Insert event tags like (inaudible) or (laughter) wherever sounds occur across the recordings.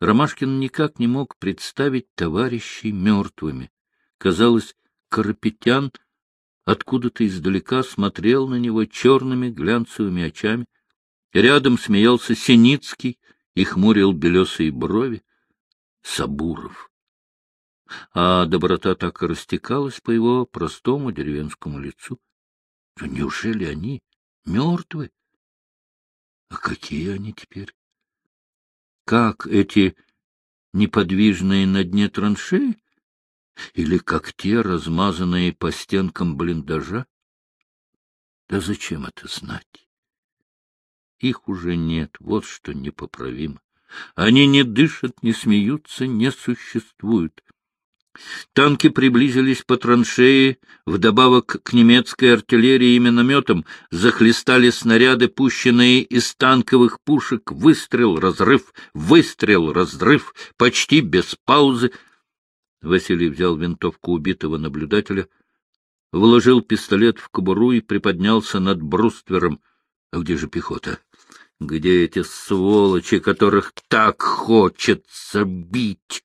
Ромашкин никак не мог представить товарищей мертвыми. Казалось, Карапетян откуда-то издалека смотрел на него черными глянцевыми очами. Рядом смеялся Синицкий и хмурил белесые брови. Сабуров. А доброта так и растекалась по его простому деревенскому лицу. Неужели они мертвы? А какие они теперь? Как эти неподвижные на дне траншеи? Или как те, размазанные по стенкам блиндажа? Да зачем это знать? Их уже нет, вот что непоправимо. Они не дышат, не смеются, не существуют. Танки приблизились по траншеи, вдобавок к немецкой артиллерии и минометам захлестали снаряды, пущенные из танковых пушек, выстрел, разрыв, выстрел, разрыв, почти без паузы. Василий взял винтовку убитого наблюдателя, вложил пистолет в кобуру и приподнялся над бруствером. А где же пехота? Где эти сволочи, которых так хочется бить?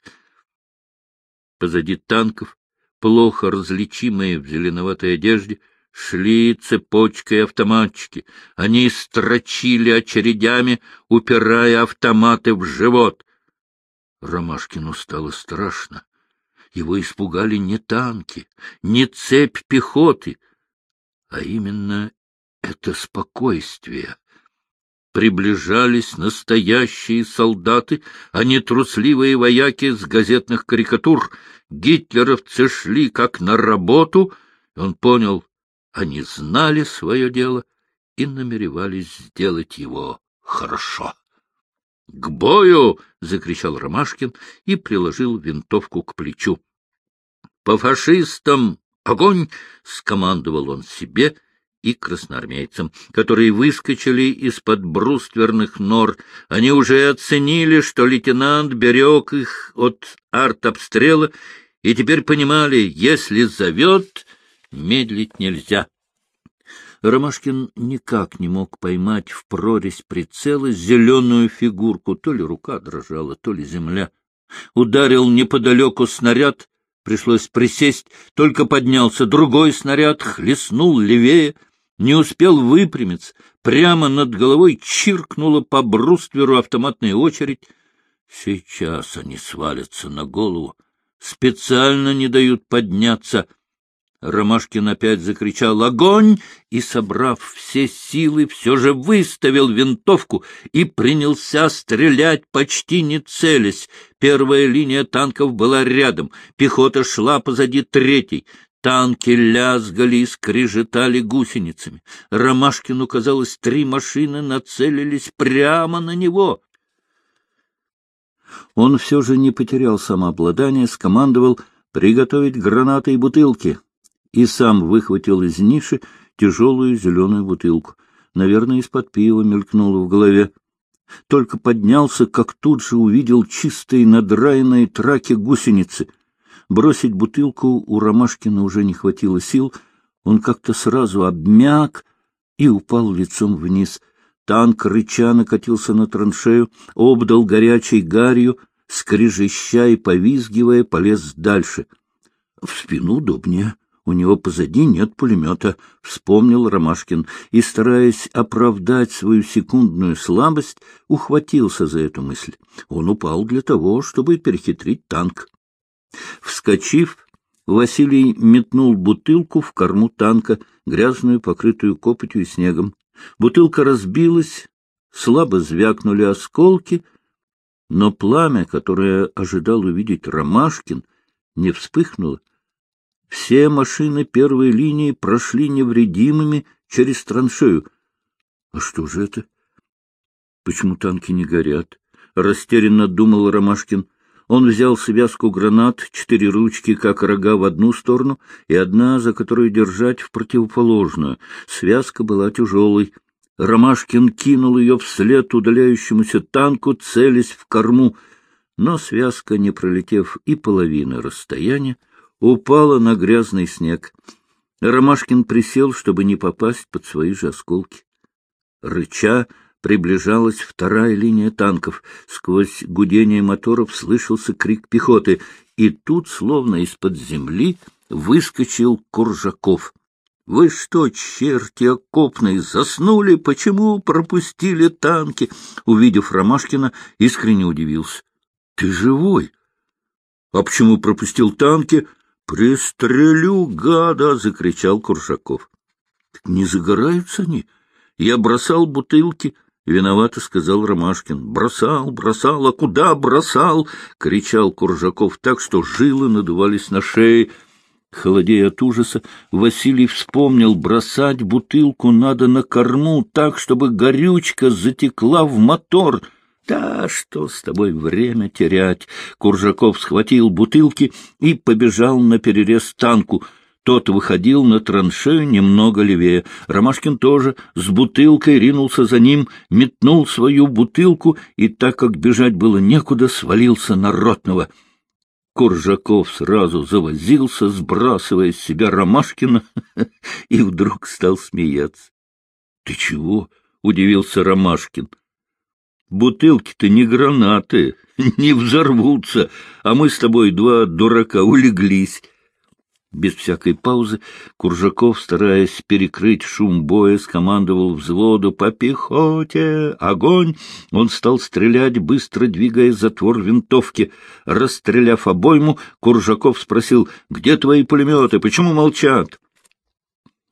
Позади танков, плохо различимые в зеленоватой одежде, шли цепочкой автоматчики. Они строчили очередями, упирая автоматы в живот. Ромашкину стало страшно. Его испугали не танки, не цепь пехоты, а именно это спокойствие, приближались настоящие солдаты, а не трусливые вояки с газетных карикатур. Гитлеровцы шли как на работу, он понял, они знали свое дело и намеревались сделать его хорошо. — К бою! — закричал Ромашкин и приложил винтовку к плечу. — По фашистам! Огонь! — скомандовал он себе — и красноармейцам, которые выскочили из-под брустверных нор. Они уже оценили, что лейтенант берег их от артобстрела, и теперь понимали, если зовет, медлить нельзя. Ромашкин никак не мог поймать в прорезь прицела зеленую фигурку, то ли рука дрожала, то ли земля. Ударил неподалеку снаряд, пришлось присесть, только поднялся другой снаряд, хлестнул левее — не успел выпрямиться, прямо над головой чиркнула по брустверу автоматная очередь. Сейчас они свалятся на голову, специально не дают подняться. Ромашкин опять закричал «Огонь!» и, собрав все силы, все же выставил винтовку и принялся стрелять, почти не целясь. Первая линия танков была рядом, пехота шла позади третьей. Танки лязгали и скрежетали гусеницами. Ромашкину, казалось, три машины нацелились прямо на него. Он все же не потерял самообладание, скомандовал приготовить гранаты и бутылки и сам выхватил из ниши тяжелую зеленую бутылку. Наверное, из-под пива мелькнуло в голове. Только поднялся, как тут же увидел чистые надраенные траки гусеницы — Бросить бутылку у Ромашкина уже не хватило сил, он как-то сразу обмяк и упал лицом вниз. Танк рыча накатился на траншею, обдал горячей гарью, скрежеща и повизгивая, полез дальше. В спину удобнее. У него позади нет пулемета, — вспомнил Ромашкин, и, стараясь оправдать свою секундную слабость, ухватился за эту мысль. Он упал для того, чтобы перехитрить танк. Вскочив, Василий метнул бутылку в корму танка, грязную, покрытую копотью и снегом. Бутылка разбилась, слабо звякнули осколки, но пламя, которое ожидал увидеть Ромашкин, не вспыхнуло. Все машины первой линии прошли невредимыми через траншею. А что же это? Почему танки не горят? Растерянно думал Ромашкин. Он взял связку гранат, четыре ручки, как рога, в одну сторону, и одна, за которую держать, в противоположную. Связка была тяжелой. Ромашкин кинул ее вслед удаляющемуся танку, целясь в корму, но связка, не пролетев и половины расстояния, упала на грязный снег. Ромашкин присел, чтобы не попасть под свои же осколки. Рыча, приближалась вторая линия танков. Сквозь гудение моторов слышался крик пехоты, и тут, словно из-под земли, выскочил Куржаков. — Вы что, черти окопные, заснули? Почему пропустили танки? Увидев Ромашкина, искренне удивился. — Ты живой? — А почему пропустил танки? — Пристрелю, гада! — закричал Куржаков. — Не загораются они? Я бросал бутылки... — Виновато сказал Ромашкин. — Бросал, бросал, а куда бросал? — кричал Куржаков так, что жилы надувались на шее. Холодея от ужаса, Василий вспомнил, бросать бутылку надо на корму так, чтобы горючка затекла в мотор. Да что с тобой время терять? Куржаков схватил бутылки и побежал на перерез танку. Тот выходил на траншею немного левее. Ромашкин тоже с бутылкой ринулся за ним, метнул свою бутылку и, так как бежать было некуда, свалился на ротного. Куржаков сразу завозился, сбрасывая с себя Ромашкина, (laughs) и вдруг стал смеяться. — Ты чего? — удивился Ромашкин. — Бутылки-то не гранаты, (laughs) не взорвутся, а мы с тобой два дурака улеглись. Без всякой паузы Куржаков, стараясь перекрыть шум боя, скомандовал взводу «По пехоте! Огонь!» Он стал стрелять, быстро двигая затвор винтовки. Расстреляв обойму, Куржаков спросил «Где твои пулеметы? Почему молчат?»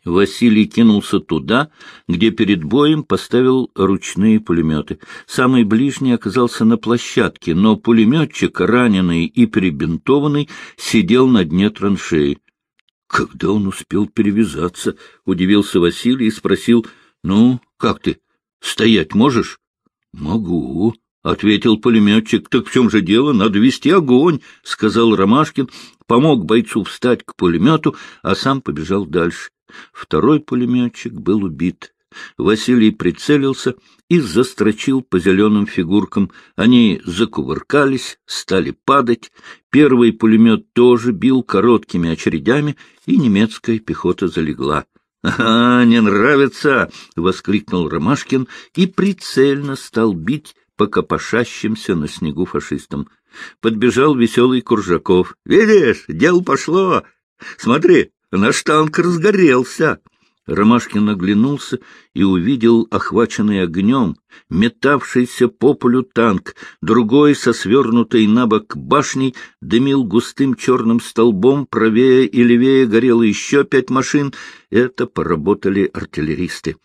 Василий кинулся туда, где перед боем поставил ручные пулеметы. Самый ближний оказался на площадке, но пулеметчик, раненый и перебинтованный, сидел на дне траншеи. Когда он успел перевязаться? — удивился Василий и спросил. — Ну, как ты? Стоять можешь? — Могу, — ответил пулеметчик. — Так в чем же дело? Надо вести огонь, — сказал Ромашкин. Помог бойцу встать к пулемету, а сам побежал дальше. Второй пулеметчик был убит. Василий прицелился и застрочил по зеленым фигуркам. Они закувыркались, стали падать. Первый пулемет тоже бил короткими очередями, и немецкая пехота залегла. — Ага, не нравится! — воскликнул Ромашкин и прицельно стал бить по копошащимся на снегу фашистам. Подбежал веселый Куржаков. — Видишь, дело пошло! Смотри, наш танк разгорелся! Ромашкин оглянулся и увидел охваченный огнем, метавшийся по полю танк, другой со свернутой на бок башней дымил густым черным столбом, правее и левее горело еще пять машин. Это поработали артиллеристы.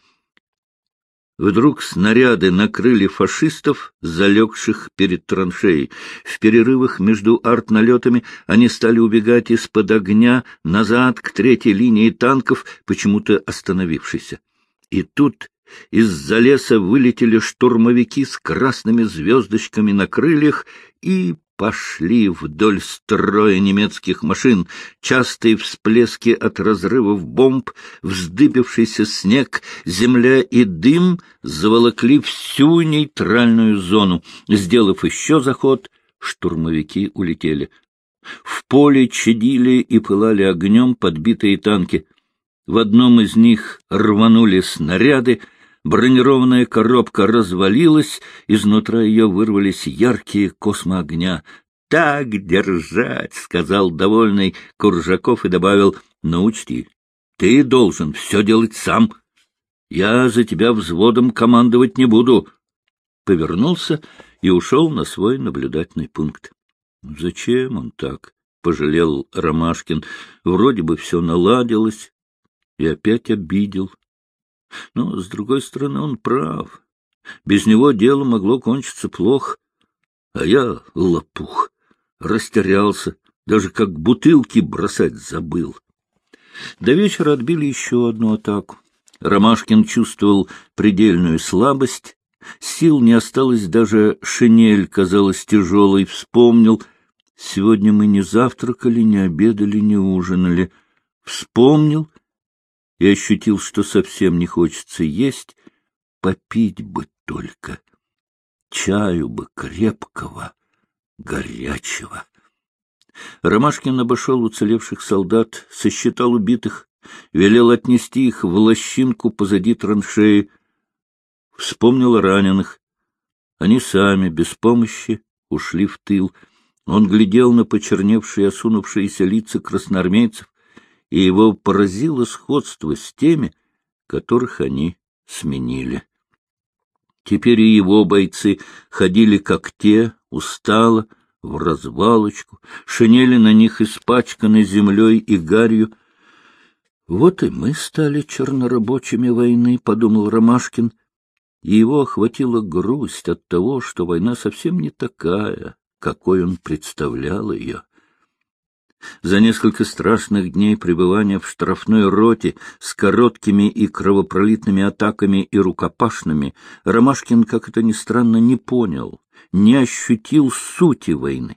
Вдруг снаряды накрыли фашистов, залегших перед траншеей. В перерывах между артналетами они стали убегать из-под огня назад к третьей линии танков, почему-то остановившейся. И тут из-за леса вылетели штурмовики с красными звездочками на крыльях и пошли вдоль строя немецких машин, частые всплески от разрывов бомб, вздыбившийся снег, земля и дым заволокли всю нейтральную зону. Сделав еще заход, штурмовики улетели. В поле чадили и пылали огнем подбитые танки. В одном из них рванули снаряды, Бронированная коробка развалилась, изнутра ее вырвались яркие космоогня. «Так держать!» — сказал довольный Куржаков и добавил, «Но учти, ты должен все делать сам. Я за тебя взводом командовать не буду». Повернулся и ушел на свой наблюдательный пункт. «Зачем он так?» — пожалел Ромашкин. «Вроде бы все наладилось, и опять обидел. Но, с другой стороны, он прав. Без него дело могло кончиться плохо. А я лопух, растерялся, даже как бутылки бросать забыл. До вечера отбили еще одну атаку. Ромашкин чувствовал предельную слабость. Сил не осталось, даже шинель казалась тяжелой. Вспомнил, сегодня мы не завтракали, не обедали, не ужинали. Вспомнил и ощутил, что совсем не хочется есть, попить бы только, чаю бы крепкого, горячего. Ромашкин обошел уцелевших солдат, сосчитал убитых, велел отнести их в лощинку позади траншеи. Вспомнил раненых. Они сами, без помощи, ушли в тыл. Он глядел на почерневшие, осунувшиеся лица красноармейцев, и его поразило сходство с теми, которых они сменили. Теперь и его бойцы ходили как те, устало, в развалочку, шинели на них испачканы землей и гарью. Вот и мы стали чернорабочими войны, — подумал Ромашкин, и его охватила грусть от того, что война совсем не такая, какой он представлял ее. За несколько страшных дней пребывания в штрафной роте с короткими и кровопролитными атаками и рукопашными Ромашкин, как это ни странно, не понял, не ощутил сути войны.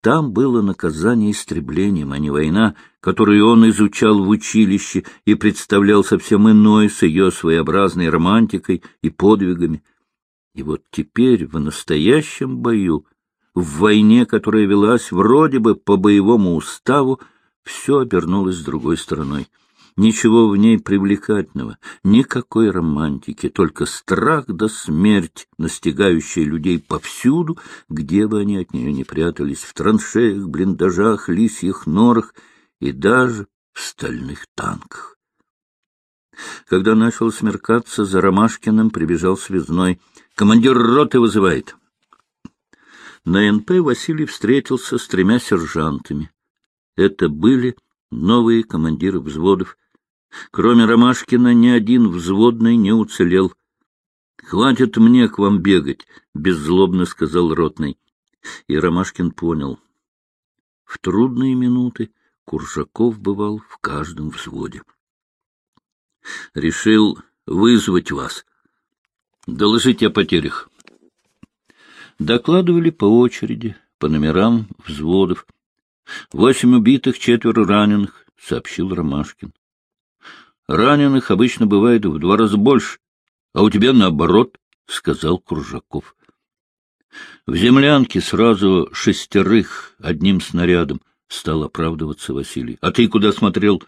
Там было наказание истреблением, а не война, которую он изучал в училище и представлял совсем иной с ее своеобразной романтикой и подвигами. И вот теперь, в настоящем бою, в войне, которая велась вроде бы по боевому уставу, все обернулось другой стороной. Ничего в ней привлекательного, никакой романтики, только страх да смерть, настигающая людей повсюду, где бы они от нее не прятались, в траншеях, блиндажах, лисьих норах и даже в стальных танках. Когда начал смеркаться, за Ромашкиным прибежал связной. «Командир роты вызывает». На НП Василий встретился с тремя сержантами. Это были новые командиры взводов. Кроме Ромашкина ни один взводный не уцелел. — Хватит мне к вам бегать, — беззлобно сказал ротный. И Ромашкин понял. В трудные минуты Куржаков бывал в каждом взводе. — Решил вызвать вас. Доложите о потерях. Докладывали по очереди, по номерам взводов. Восемь убитых, четверо раненых, — сообщил Ромашкин. Раненых обычно бывает в два раза больше, а у тебя наоборот, — сказал Кружаков. В землянке сразу шестерых одним снарядом, — стал оправдываться Василий. — А ты куда смотрел?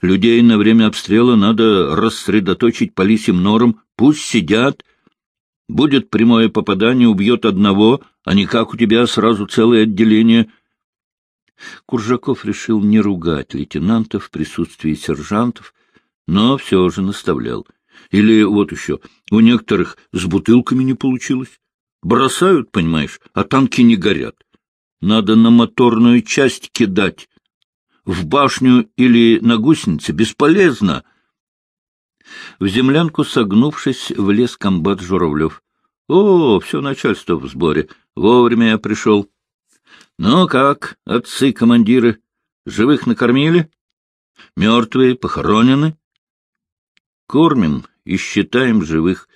Людей на время обстрела надо рассредоточить по лисим норам, пусть сидят, Будет прямое попадание, убьет одного, а не как у тебя сразу целое отделение. Куржаков решил не ругать лейтенантов в присутствии сержантов, но все же наставлял. Или вот еще, у некоторых с бутылками не получилось. Бросают, понимаешь, а танки не горят. Надо на моторную часть кидать. В башню или на гусенице бесполезно. В землянку, согнувшись, влез комбат Журавлев. — О, все начальство в сборе. Вовремя я пришел. — Ну как, отцы-командиры, живых накормили? Мертвые похоронены? — Кормим и считаем живых.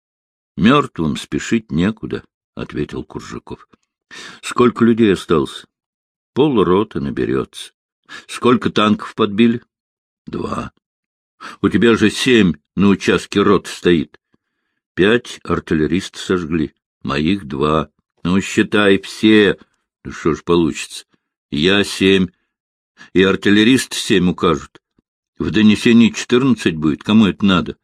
— Мертвым спешить некуда, — ответил Куржаков. — Сколько людей осталось? — Полроты наберется. — Сколько танков подбили? — Два. У тебя же семь на участке рот стоит. Пять артиллерист сожгли, моих два. Ну, считай, все. Ну, что ж получится? Я семь, и артиллерист семь укажут. В донесении четырнадцать будет, кому это надо?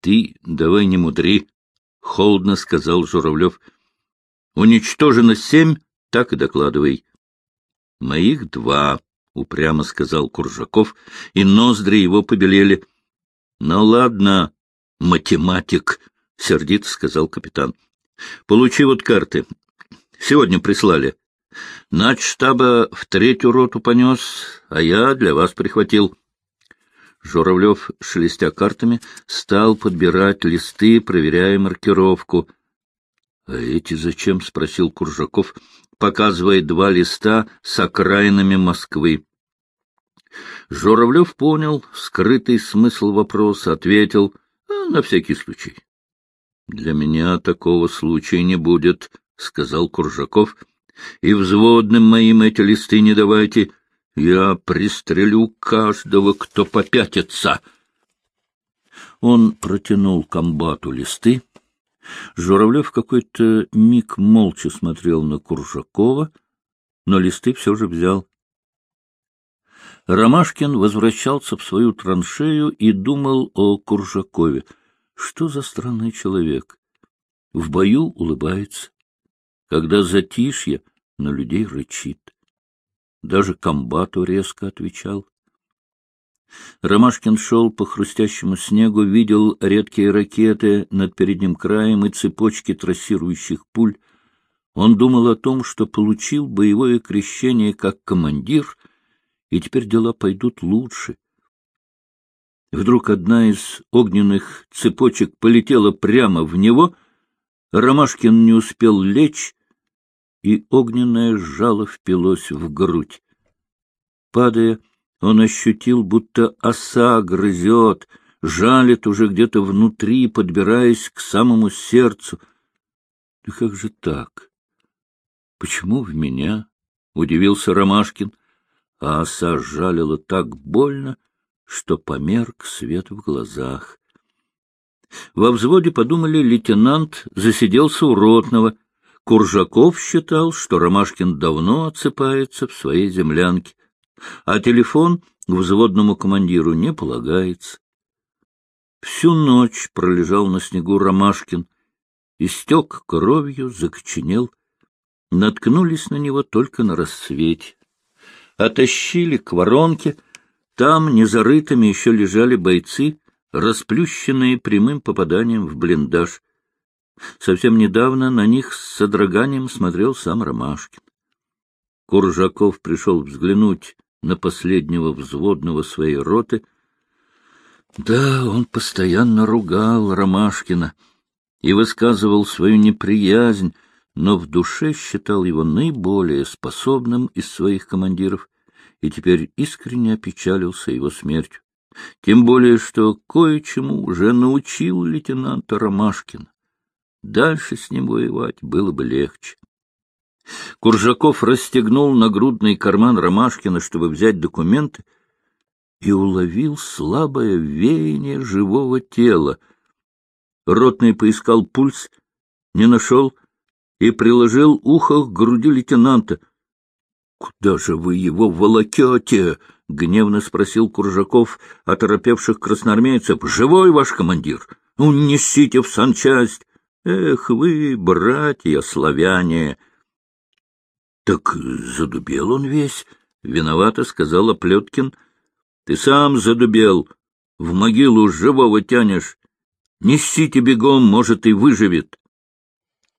Ты давай не мудри, — холодно сказал Журавлев. Уничтожено семь, так и докладывай. Моих два, — упрямо сказал Куржаков, и ноздри его побелели. — Ну ладно, математик, — сердито сказал капитан. — Получи вот карты. Сегодня прислали. Нач штаба в третью роту понес, а я для вас прихватил. Журавлев, шелестя картами, стал подбирать листы, проверяя маркировку. — А эти зачем? — спросил Куржаков, показывая два листа с окраинами Москвы. Журавлев понял скрытый смысл вопроса, ответил «А, на всякий случай. — Для меня такого случая не будет, — сказал Куржаков, — и взводным моим эти листы не давайте. Я пристрелю каждого, кто попятится. Он протянул комбату листы, Журавлев какой-то миг молча смотрел на Куржакова, но листы все же взял. Ромашкин возвращался в свою траншею и думал о Куржакове. Что за странный человек? В бою улыбается, когда затишье на людей рычит. Даже комбату резко отвечал. Ромашкин шел по хрустящему снегу, видел редкие ракеты над передним краем и цепочки трассирующих пуль. Он думал о том, что получил боевое крещение как командир, и теперь дела пойдут лучше. Вдруг одна из огненных цепочек полетела прямо в него. Ромашкин не успел лечь, и огненное жало впилось в грудь. Падая, он ощутил, будто оса грызет, жалит уже где-то внутри, подбираясь к самому сердцу. Да как же так? Почему в меня? — удивился Ромашкин. А оса жалила так больно, что померк свет в глазах. Во взводе подумали, лейтенант засиделся у ротного. Куржаков считал, что Ромашкин давно отсыпается в своей землянке, а телефон к взводному командиру не полагается. Всю ночь пролежал на снегу Ромашкин, истек кровью, закоченел. Наткнулись на него только на рассвете. Отащили к воронке — там незарытыми еще лежали бойцы, расплющенные прямым попаданием в блиндаж. Совсем недавно на них с содроганием смотрел сам Ромашкин. Куржаков пришел взглянуть на последнего взводного своей роты. Да, он постоянно ругал Ромашкина и высказывал свою неприязнь, но в душе считал его наиболее способным из своих командиров и теперь искренне опечалился его смертью. Тем более, что кое-чему уже научил лейтенанта Ромашкин. Дальше с ним воевать было бы легче. Куржаков расстегнул нагрудный карман Ромашкина, чтобы взять документы, и уловил слабое веяние живого тела. Ротный поискал пульс, не нашел и приложил ухо к груди лейтенанта —— Куда же вы его волокете? — гневно спросил Куржаков, оторопевших красноармейцев. — Живой ваш командир? Унесите в санчасть! Эх вы, братья славяне! — Так задубел он весь, — виновато сказал Оплеткин. — Ты сам задубел, в могилу живого тянешь. Несите бегом, может, и выживет.